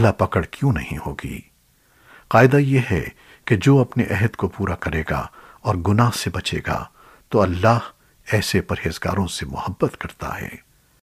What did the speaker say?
بھلا پکڑ کیوں نہیں ہوگی؟ قاعدہ یہ ہے کہ جو اپنے عہد کو پورا کرے گا اور گناہ سے بچے گا، تو اللہ ایسے پرہیزگاروں سے محبت کرتا ہے۔